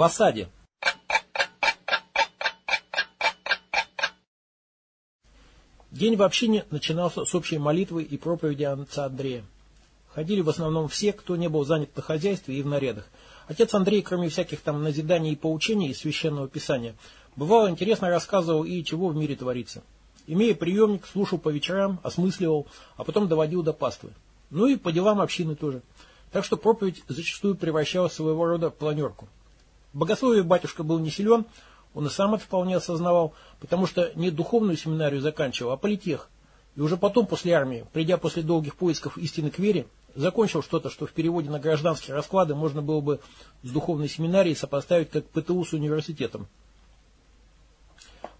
В осаде. День в общине начинался с общей молитвы и проповеди отца Андрея. Ходили в основном все, кто не был занят на хозяйстве и в нарядах. Отец Андрей, кроме всяких там назиданий и поучений из священного писания, бывало интересно рассказывал и чего в мире творится. Имея приемник, слушал по вечерам, осмысливал, а потом доводил до паствы. Ну и по делам общины тоже. Так что проповедь зачастую превращалась в своего рода планерку. В богословии батюшка был не силен, он и сам это вполне осознавал, потому что не духовную семинарию заканчивал, а политех. И уже потом, после армии, придя после долгих поисков истины к вере, закончил что-то, что в переводе на гражданские расклады можно было бы с духовной семинарией сопоставить как ПТУ с университетом.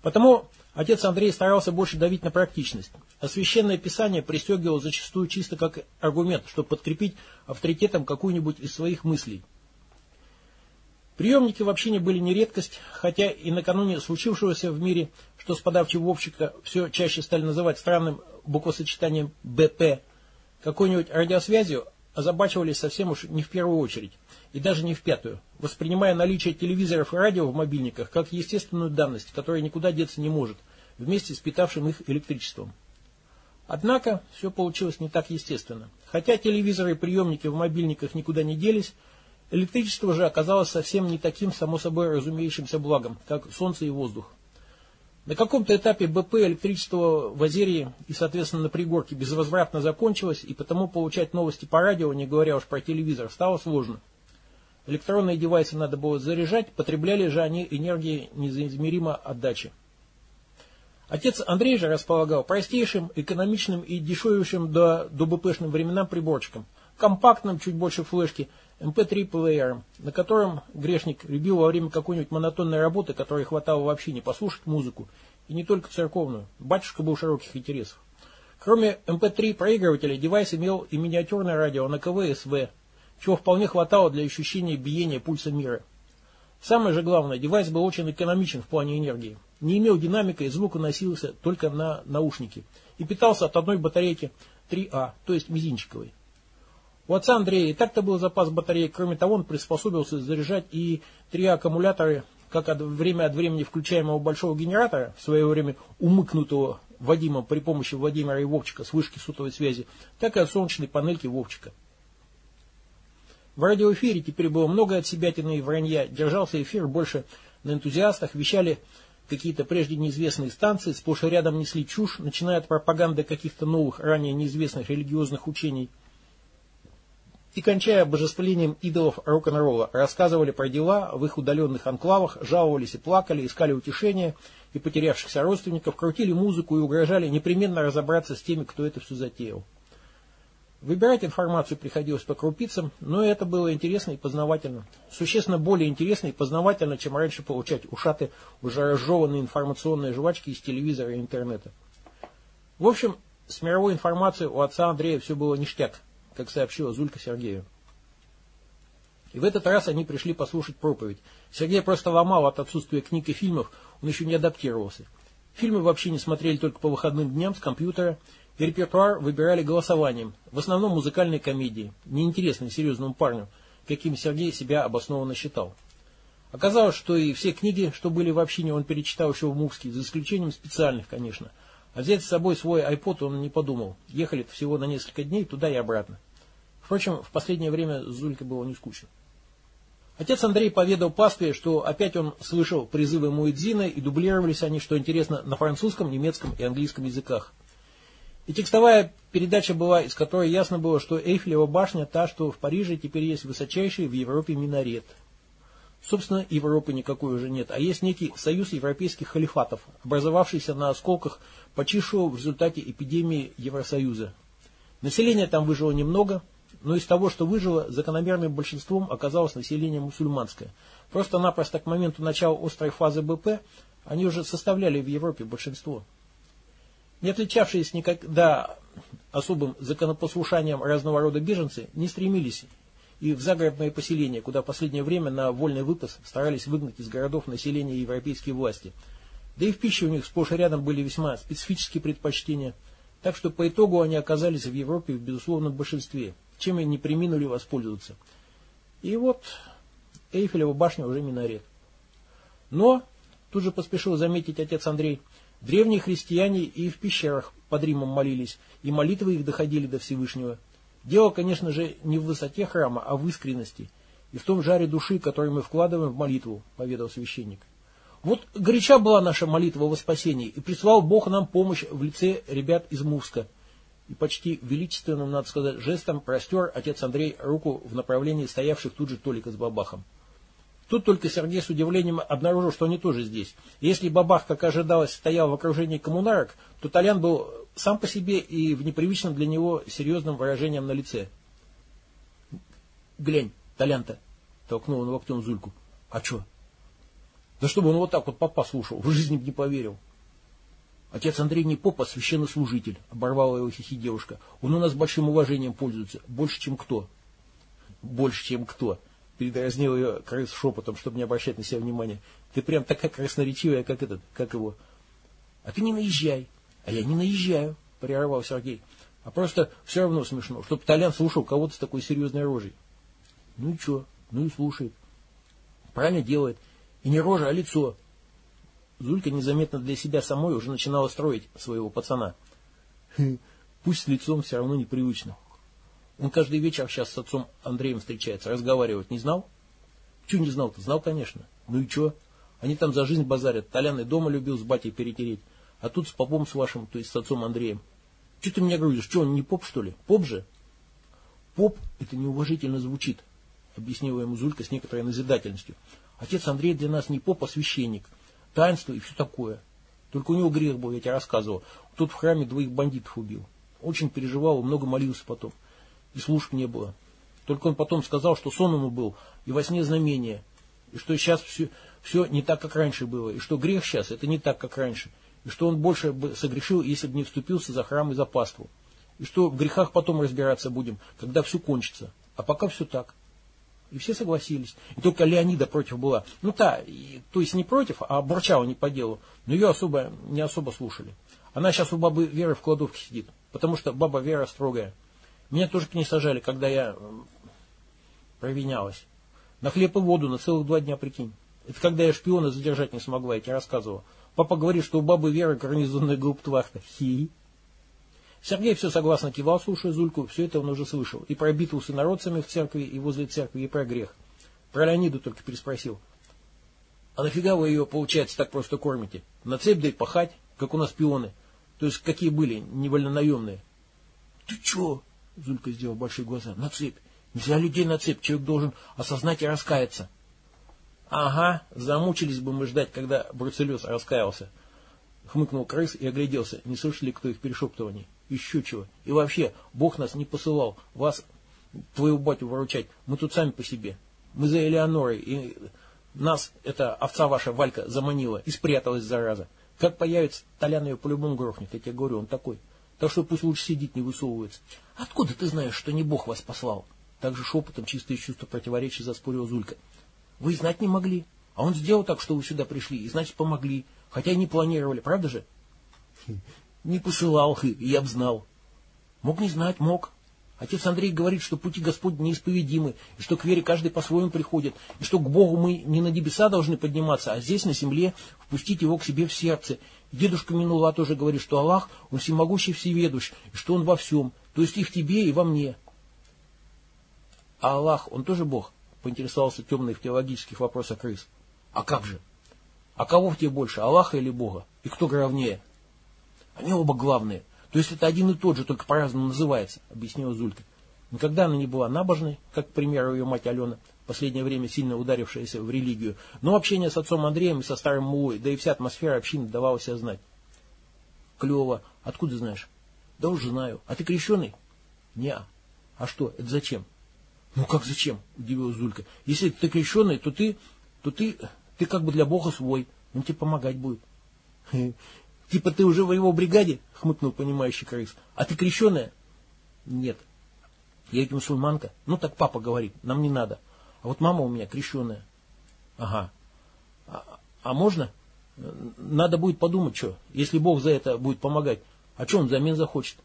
Потому отец Андрей старался больше давить на практичность, а священное писание пристегивал зачастую чисто как аргумент, чтобы подкрепить авторитетом какую-нибудь из своих мыслей. Приемники в общине были не редкость, хотя и накануне случившегося в мире, что с подавчего Вовчика все чаще стали называть странным буквосочетанием БП, какой-нибудь радиосвязью озабачивались совсем уж не в первую очередь, и даже не в пятую, воспринимая наличие телевизоров и радио в мобильниках как естественную данность, которая никуда деться не может, вместе с питавшим их электричеством. Однако все получилось не так естественно. Хотя телевизоры и приемники в мобильниках никуда не делись, Электричество же оказалось совсем не таким, само собой разумеющимся благом, как солнце и воздух. На каком-то этапе БП электричество в Азерии и, соответственно, на пригорке безвозвратно закончилось, и потому получать новости по радио, не говоря уж про телевизор, стало сложно. Электронные девайсы надо было заряжать, потребляли же они энергии незаизмеримо отдачи. Отец Андрей же располагал простейшим, экономичным и дешевейшим до, до БПшным временам приборчиком, компактным, чуть больше флешки, MP3-плеером, на котором грешник любил во время какой-нибудь монотонной работы, которой хватало вообще не послушать музыку, и не только церковную. Батюшка был широких интересов. Кроме MP3 проигрывателя, девайс имел и миниатюрное радио на КВ СВ, чего вполне хватало для ощущения биения пульса мира. Самое же главное, девайс был очень экономичен в плане энергии. Не имел динамика и звук уносился только на наушники. И питался от одной батарейки 3А, то есть мизинчиковой. У отца Андрея и так-то был запас батареи, кроме того, он приспособился заряжать и три аккумуляторы, как от, время от времени включаемого большого генератора, в свое время умыкнутого Вадимом при помощи Владимира и Вовчика с вышки сотовой связи, так и от солнечной панельки Вовчика. В радиоэфире теперь было много от себятины и вранья, держался эфир больше на энтузиастах, вещали какие-то прежде неизвестные станции, сплошь и рядом несли чушь, начиная от пропаганды каких-то новых, ранее неизвестных религиозных учений – и, кончая божествлением идолов рок-н-ролла, рассказывали про дела в их удаленных анклавах, жаловались и плакали, искали утешения и потерявшихся родственников, крутили музыку и угрожали непременно разобраться с теми, кто это все затеял. Выбирать информацию приходилось по крупицам, но это было интересно и познавательно. Существенно более интересно и познавательно, чем раньше получать ушаты уже разжеванные информационные жвачки из телевизора и интернета. В общем, с мировой информацией у отца Андрея все было ништяк как сообщила Зулька Сергею. И в этот раз они пришли послушать проповедь. Сергей просто ломал от отсутствия книг и фильмов, он еще не адаптировался. Фильмы вообще не смотрели только по выходным дням с компьютера, и репертуар выбирали голосованием, в основном музыкальные комедии, неинтересные серьезному парню, каким Сергей себя обоснованно считал. Оказалось, что и все книги, что были в общине, он перечитал еще в Мувске, за исключением специальных, конечно. А взять с собой свой iPod он не подумал. Ехали всего на несколько дней туда и обратно. Впрочем, в последнее время с Зулькой было не скучно. Отец Андрей поведал пастве, что опять он слышал призывы Муэдзина, и дублировались они, что интересно, на французском, немецком и английском языках. И текстовая передача была, из которой ясно было, что Эйфелева башня та, что в Париже теперь есть высочайший в Европе минарет – Собственно, Европы никакой уже нет, а есть некий союз европейских халифатов, образовавшийся на осколках почившего в результате эпидемии Евросоюза. Население там выжило немного, но из того, что выжило, закономерным большинством оказалось население мусульманское. Просто-напросто к моменту начала острой фазы БП они уже составляли в Европе большинство. Не отличавшиеся никогда особым законопослушанием разного рода беженцы не стремились и в загородное поселение, куда последнее время на вольный выпас старались выгнать из городов населения европейские власти. Да и в пище у них сплошь и рядом были весьма специфические предпочтения, так что по итогу они оказались в Европе в безусловном большинстве, чем и не приминули воспользоваться. И вот Эйфелева башня уже минарет. Но, тут же поспешил заметить отец Андрей, древние христиане и в пещерах под Римом молились, и молитвы их доходили до Всевышнего. Дело, конечно же, не в высоте храма, а в искренности и в том жаре души, который мы вкладываем в молитву, поведал священник. Вот горяча была наша молитва во спасении, и прислал Бог нам помощь в лице ребят из Мувска. И почти величественным, надо сказать, жестом простер отец Андрей руку в направлении стоявших тут же Толика с Бабахом. Тут только Сергей с удивлением обнаружил, что они тоже здесь. Если Бабах, как ожидалось, стоял в окружении коммунарок, то Толян был сам по себе и в непривычном для него серьезном выражением на лице. «Глянь, Толян-то!» — толкнул он локтем Зульку. «А что?» «Да чтобы он вот так вот папа слушал, в жизни бы не поверил». «Отец Андрей не поп, а священнослужитель», — оборвала его хихи девушка. «Он у нас большим уважением пользуется, больше, чем кто». «Больше, чем кто», передразнил ее крыс шепотом, чтобы не обращать на себя внимания. Ты прям такая красноречивая, как этот, как его. А ты не наезжай. А я не наезжаю, прервал Сергей. А просто все равно смешно, чтобы Толян слушал кого-то с такой серьезной рожей. Ну и что? Ну и слушает. Правильно делает. И не рожа, а лицо. Зулька незаметно для себя самой уже начинала строить своего пацана. Пусть с лицом все равно непривычно. Он каждый вечер сейчас с отцом Андреем встречается. Разговаривать не знал? Чего не знал-то? Знал, конечно. Ну и что? Они там за жизнь базарят. Толян и дома любил с батей перетереть. А тут с попом с вашим, то есть с отцом Андреем. Что ты меня грузишь? Что, он не поп, что ли? Поп же? Поп, это неуважительно звучит, объяснила ему Зулька с некоторой назидательностью. Отец Андрей для нас не поп, а священник. Таинство и все такое. Только у него грех был, я тебе рассказывал. Тут в храме двоих бандитов убил. Очень переживал, много молился потом и служб не было. Только он потом сказал, что сон ему был, и во сне знамение, и что сейчас все, все не так, как раньше было, и что грех сейчас это не так, как раньше, и что он больше бы согрешил, если бы не вступился за храм и за паству, и что в грехах потом разбираться будем, когда все кончится, а пока все так. И все согласились. И только Леонида против была. Ну та, и, то есть не против, а бурчала не по делу. Но ее особо, не особо слушали. Она сейчас у бабы Веры в кладовке сидит, потому что баба Вера строгая. Меня тоже к ней сажали, когда я провинялась. На хлеб и воду на целых два дня, прикинь. Это когда я шпиона задержать не смогла, я тебе рассказывал. Папа говорит, что у бабы Веры гарнизонная гауптвахта. Хи. Сергей все согласно кивал, слушая Зульку, все это он уже слышал. И про битву с инородцами в церкви и возле церкви, и про грех. Про Леониду только переспросил. А нафига вы ее, получается, так просто кормите? На цепь дай пахать, как у нас пионы. То есть какие были, невольно наемные. Ты че? Зулька сделал большие глаза. На цепь. Нельзя людей на цепь. Человек должен осознать и раскаяться. Ага, замучились бы мы ждать, когда Бруцеллез раскаялся. Хмыкнул крыс и огляделся, не слышали кто их перешептываний. Еще чего. И вообще, Бог нас не посылал. Вас, твою батю, выручать. Мы тут сами по себе. Мы за Элеонорой. И нас эта овца ваша Валька заманила и спряталась, зараза. Как появится, Толян ее по-любому грохнет. Я тебе говорю, он такой. Так что пусть лучше сидит, не высовывается. Откуда ты знаешь, что не Бог вас послал? Также шепотом, чисто из чувства противоречия, заспорил Зулька. Вы знать не могли. А он сделал так, что вы сюда пришли, и значит помогли. Хотя и не планировали, правда же? Не посылал, я б знал. Мог не знать, мог. Отец Андрей говорит, что пути Господни неисповедимы, и что к вере каждый по-своему приходит, и что к Богу мы не на небеса должны подниматься, а здесь, на земле, впустить его к себе в сердце. Дедушка Минула тоже говорит, что Аллах, Он всемогущий, всеведущ, и что Он во всем, то есть и в тебе, и во мне. А Аллах, Он тоже Бог? Поинтересовался темный в теологических вопросах крыс. А как же? А кого в тебе больше, Аллаха или Бога? И кто главнее? Они оба главные. То есть это один и тот же, только по-разному называется, объяснила Зулька. Никогда она не была набожной, как, к примеру, ее мать Алена, в последнее время сильно ударившаяся в религию, но общение с отцом Андреем и со старым Мулой, да и вся атмосфера общины давала себя знать. Клево. Откуда знаешь? Да уже знаю. А ты крещеный? Не. А что, это зачем? Ну как зачем? Удивилась Зулька. Если ты крещеный, то ты, то ты, ты как бы для Бога свой. Он тебе помогать будет. Типа ты уже в его бригаде? Хмыкнул понимающий крыс. А ты крещеная? Нет. Я ведь мусульманка. Ну так папа говорит, нам не надо. А вот мама у меня крещеная. Ага. А, а можно? Надо будет подумать, что, если Бог за это будет помогать. А что он взамен захочет?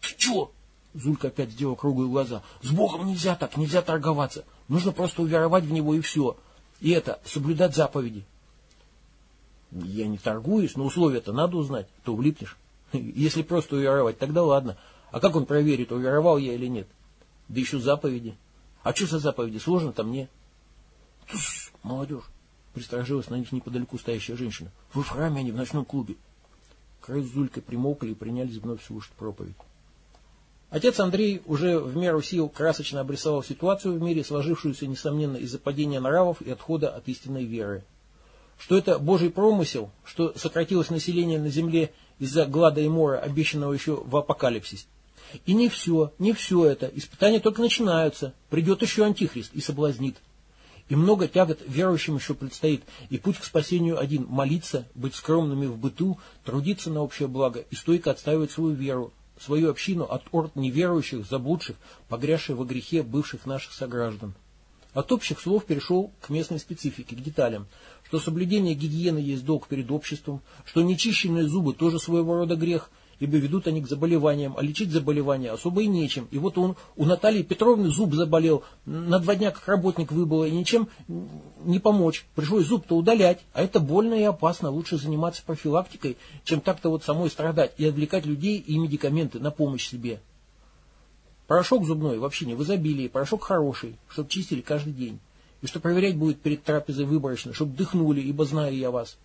Ты что? Зулька опять сделал круглые глаза. С Богом нельзя так, нельзя торговаться. Нужно просто уверовать в него и все. И это, соблюдать заповеди. Я не торгуюсь, но условия-то надо узнать, то влипнешь. Если просто уверовать, тогда ладно. А как он проверит, уверовал я или нет? Да еще заповеди. А что за заповеди? Сложно-то мне. Тус, молодежь. Присторожилась на них неподалеку стоящая женщина. Вы в храме, а не в ночном клубе. Край с Зулькой примолкли и принялись вновь слушать проповедь. Отец Андрей уже в меру сил красочно обрисовал ситуацию в мире, сложившуюся, несомненно, из-за падения нравов и отхода от истинной веры что это Божий промысел, что сократилось население на земле из-за глада и мора, обещанного еще в апокалипсис. И не все, не все это. Испытания только начинаются. Придет еще Антихрист и соблазнит. И много тягот верующим еще предстоит. И путь к спасению один – молиться, быть скромными в быту, трудиться на общее благо и стойко отстаивать свою веру, свою общину от орд неверующих, заблудших, погрязших во грехе бывших наших сограждан. От общих слов перешел к местной специфике, к деталям – что соблюдение гигиены есть долг перед обществом, что нечищенные зубы тоже своего рода грех, ибо ведут они к заболеваниям, а лечить заболевания особо и нечем. И вот он, у Натальи Петровны зуб заболел, на два дня как работник выбыло, и ничем не помочь. Пришлось зуб-то удалять, а это больно и опасно. Лучше заниматься профилактикой, чем так-то вот самой страдать и отвлекать людей и медикаменты на помощь себе. Порошок зубной вообще не в изобилии, порошок хороший, чтобы чистили каждый день и что проверять будет перед трапезой выборочно, чтобы дыхнули, ибо знаю я вас.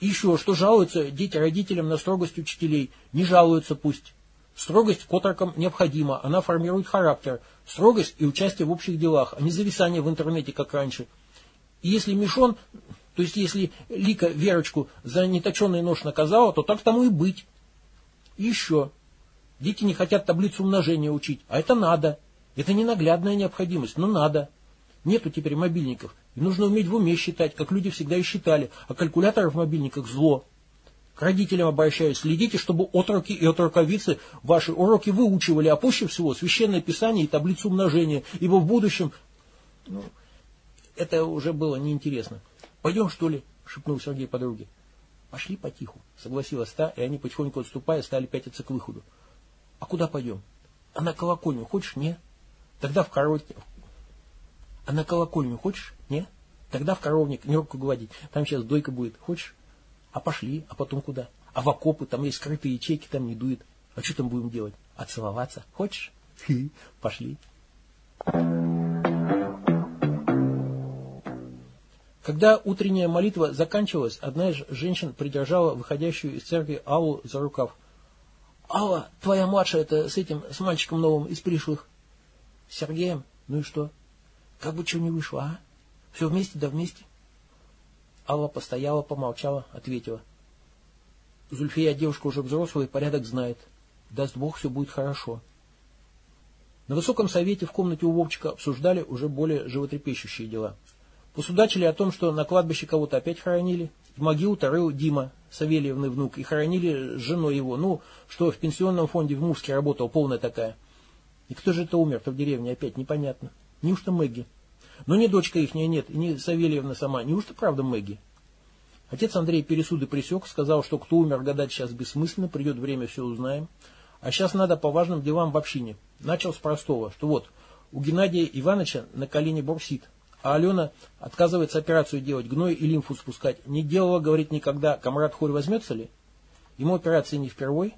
Еще, что жалуются дети родителям на строгость учителей. Не жалуются пусть. Строгость к отрокам необходима, она формирует характер. Строгость и участие в общих делах, а не зависание в интернете, как раньше. И если Мишон, то есть если Лика Верочку за неточенный нож наказала, то так тому и быть. И еще. Дети не хотят таблицу умножения учить, а это надо. Это не наглядная необходимость, но надо. Нету теперь мобильников. И нужно уметь в уме считать, как люди всегда и считали. А калькуляторы в мобильниках зло. К родителям обращаюсь. Следите, чтобы отроки и отроковицы ваши уроки выучивали, а пуще всего священное писание и таблицу умножения, ибо в будущем... Ну, это уже было неинтересно. «Пойдем, что ли?» — шепнул Сергей подруге. «Пошли потиху», — согласилась та, и они, потихоньку отступая, стали пятиться к выходу. «А куда пойдем?» «А на колокольню хочешь? Не?» «Тогда в, коробке, а на колокольню хочешь? Не? Тогда в коровник нерку гладить. Там сейчас дойка будет. Хочешь? А пошли. А потом куда? А в окопы, там есть скрытые ячейки, там не дует. А что там будем делать? А целоваться? Хочешь? Пошли. Когда утренняя молитва заканчивалась, одна из женщин придержала выходящую из церкви Аллу за рукав. «Алла, твоя младшая это с этим, с мальчиком новым из пришлых?» «С Сергеем? Ну и что?» Как бы чего не вышло, а? Все вместе да вместе. Алла постояла, помолчала, ответила. Зульфия девушка уже взрослая, порядок знает. Даст Бог, все будет хорошо. На высоком совете в комнате у Вовчика обсуждали уже более животрепещущие дела. Посудачили о том, что на кладбище кого-то опять хоронили. В могилу-то рыл Дима, Савельевный внук, и хоронили с женой его. Ну, что в пенсионном фонде в Муске работал, полная такая. И кто же это умер-то в деревне опять, непонятно. Неужто Мэгги? Но ни дочка ихняя нет, и ни Савельевна сама. Неужто правда Мэгги? Отец Андрей пересуды присек, сказал, что кто умер гадать сейчас бессмысленно, придет время, все узнаем. А сейчас надо по важным делам в общине. Начал с простого, что вот, у Геннадия Ивановича на колени бурсит, а Алена отказывается операцию делать, гной и лимфу спускать. Не делала, говорит, никогда. Комрад Хорь возьмется ли? Ему операции не впервой.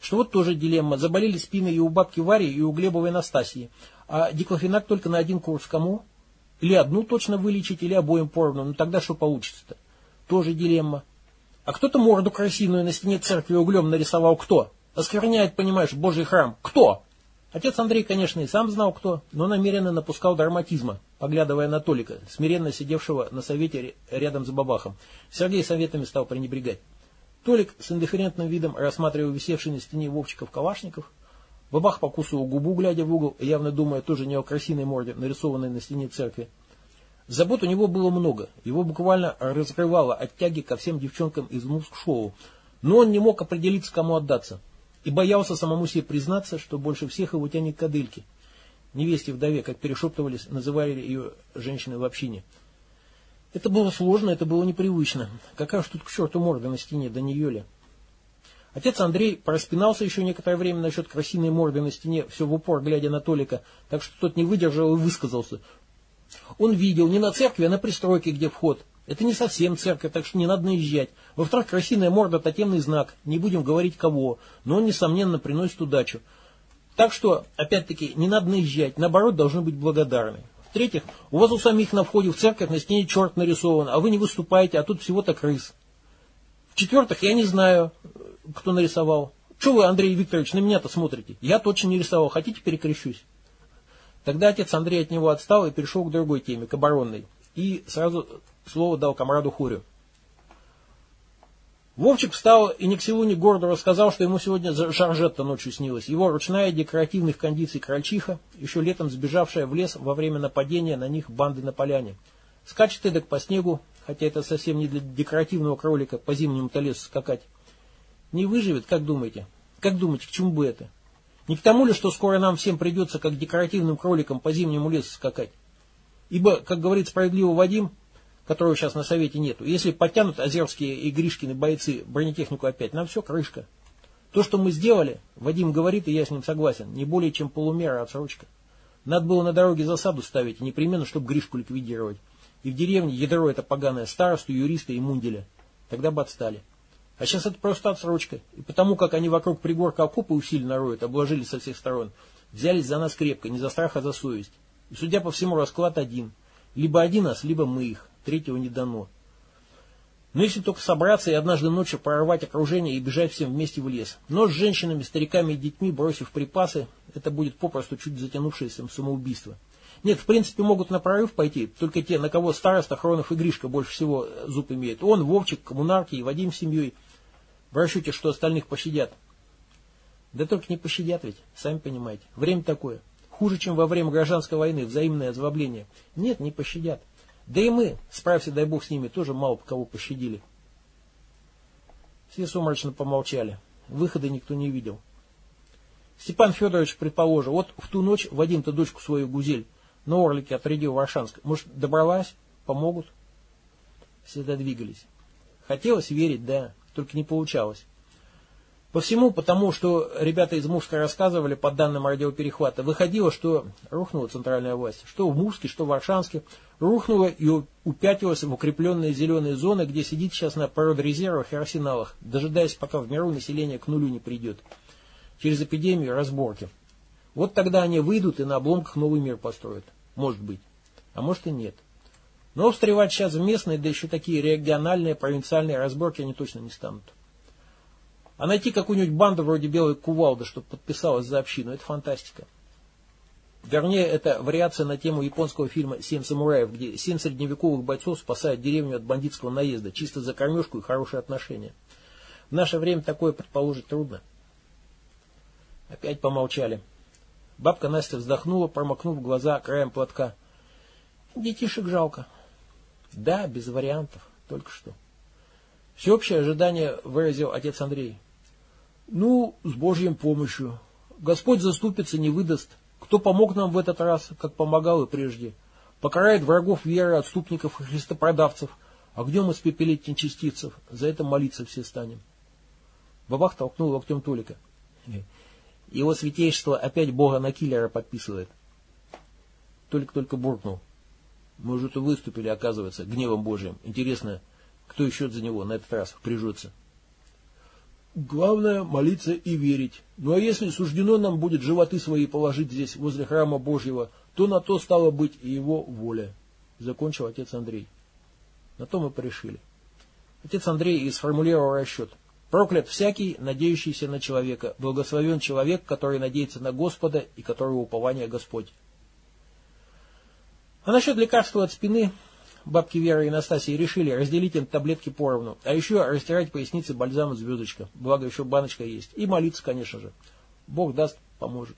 Что вот тоже дилемма. Заболели спины и у бабки Вари, и у Глебовой Настасьи. А диклофенак только на один курс кому? Или одну точно вылечить, или обоим поровну. Ну тогда что получится-то? Тоже дилемма. А кто-то морду красивую на стене церкви углем нарисовал. Кто? Оскверняет, понимаешь, Божий храм. Кто? Отец Андрей, конечно, и сам знал кто, но намеренно напускал драматизма, поглядывая на Толика, смиренно сидевшего на совете рядом с бабахом. Сергей советами стал пренебрегать. Толик с индифферентным видом рассматривал висевший на стене Вовчиков Калашников, Бабах покусывал губу, глядя в угол, явно думая тоже не о красивой морде, нарисованной на стене церкви. Забот у него было много, его буквально разрывало от тяги ко всем девчонкам из муск-шоу, но он не мог определиться, кому отдаться, и боялся самому себе признаться, что больше всех его тянет к кадыльке. Невесте вдове, как перешептывались, называли ее женщины в общине. Это было сложно, это было непривычно. Какая ж тут к черту морда на стене, да не Йоля. Отец Андрей проспинался еще некоторое время насчет красивой морды на стене, все в упор глядя на Толика, так что тот не выдержал и высказался. Он видел не на церкви, а на пристройке, где вход. Это не совсем церковь, так что не надо наезжать. Во-вторых, красивая морда – тотемный знак, не будем говорить кого, но он, несомненно, приносит удачу. Так что, опять-таки, не надо наезжать, наоборот, должны быть благодарны. В-третьих, у вас у самих на входе в церковь на стене черт нарисован, а вы не выступаете, а тут всего-то крыс. В-четвертых, я не знаю, кто нарисовал. Что вы, Андрей Викторович, на меня-то смотрите? Я точно не рисовал. Хотите, перекрещусь? Тогда отец Андрей от него отстал и перешел к другой теме, к оборонной. И сразу слово дал комраду Хурю. Вовчик встал и ни к селу, ни к городу рассказал, что ему сегодня Жоржетта ночью снилась. Его ручная декоративных кондиций крольчиха, еще летом сбежавшая в лес во время нападения на них банды на поляне. Скачет эдак по снегу, хотя это совсем не для декоративного кролика по зимнему-то лесу скакать. Не выживет, как думаете? Как думаете, к чему бы это? Не к тому ли, что скоро нам всем придется, как декоративным кроликам, по зимнему лесу скакать? Ибо, как говорит справедливо Вадим, которого сейчас на совете нету, если подтянут Озерские и Гришкины бойцы бронетехнику опять, нам все крышка. То, что мы сделали, Вадим говорит, и я с ним согласен, не более чем полумера отсрочка. Надо было на дороге засаду ставить, непременно, чтобы Гришку ликвидировать. И в деревне ядро это поганое, старосту, юриста и мунделя. Тогда бы отстали. А сейчас это просто отсрочка. И потому как они вокруг пригорка окопы усиленно роют, обложили со всех сторон, взялись за нас крепко, не за страх, а за совесть. И судя по всему, расклад один. Либо один нас, либо мы их. Третьего не дано. Но если только собраться и однажды ночью прорвать окружение и бежать всем вместе в лес. Но с женщинами, стариками и детьми, бросив припасы, это будет попросту чуть затянувшееся самоубийство. Нет, в принципе, могут на прорыв пойти, только те, на кого староста, Хронов и Гришка больше всего зуб имеют. Он, Вовчик, коммунарки и Вадим с семьей. В расчете, что остальных пощадят. Да только не пощадят ведь, сами понимаете. Время такое. Хуже, чем во время гражданской войны, взаимное озлобление. Нет, не пощадят. Да и мы, справься, дай бог с ними, тоже мало кого пощадили. Все сумрачно помолчали. Выхода никто не видел. Степан Федорович предположил, вот в ту ночь Вадим-то дочку свою Гузель на Орлике отрядил в Аршанск. Может, добралась? Помогут? Все додвигались. Хотелось верить, да только не получалось. По всему, потому что ребята из Мурска рассказывали, по данным радиоперехвата, выходило, что рухнула центральная власть, что в Мурске, что в Варшанске, рухнула и упятилась в укрепленные зеленые зоны, где сидит сейчас на природорезервах и арсеналах, дожидаясь, пока в миру население к нулю не придет. Через эпидемию разборки. Вот тогда они выйдут и на обломках новый мир построят. Может быть. А может и нет. Но встревать сейчас в местные, да еще такие региональные, провинциальные разборки они точно не станут. А найти какую-нибудь банду вроде Белой Кувалды, чтобы подписалась за общину, это фантастика. Вернее, это вариация на тему японского фильма «Семь самураев», где семь средневековых бойцов спасают деревню от бандитского наезда, чисто за кормежку и хорошие отношения. В наше время такое предположить трудно. Опять помолчали. Бабка Настя вздохнула, промокнув глаза краем платка. Детишек жалко. Да, без вариантов, только что. Всеобщее ожидание выразил отец Андрей. Ну, с Божьей помощью. Господь заступится, не выдаст. Кто помог нам в этот раз, как помогал и прежде. Покарает врагов веры, отступников и христопродавцев. Огнем испепелить нечестивцев. За это молиться все станем. Бабах толкнул локтем Толика. Его святейшество опять Бога на киллера подписывает. Толик только буркнул. Мы уже-то выступили, оказывается, гневом Божьим. Интересно, кто еще за него на этот раз впряжется? Главное молиться и верить. Ну а если суждено нам будет животы свои положить здесь, возле храма Божьего, то на то стало быть и его воля. Закончил отец Андрей. На то мы порешили. Отец Андрей и сформулировал расчет. Проклят всякий, надеющийся на человека. Благословен человек, который надеется на Господа и которого упование Господь. А насчет лекарства от спины бабки Вера и Настасья решили разделить им таблетки поровну, а еще растирать поясницы бальзамом звездочка, благо еще баночка есть, и молиться, конечно же. Бог даст, поможет.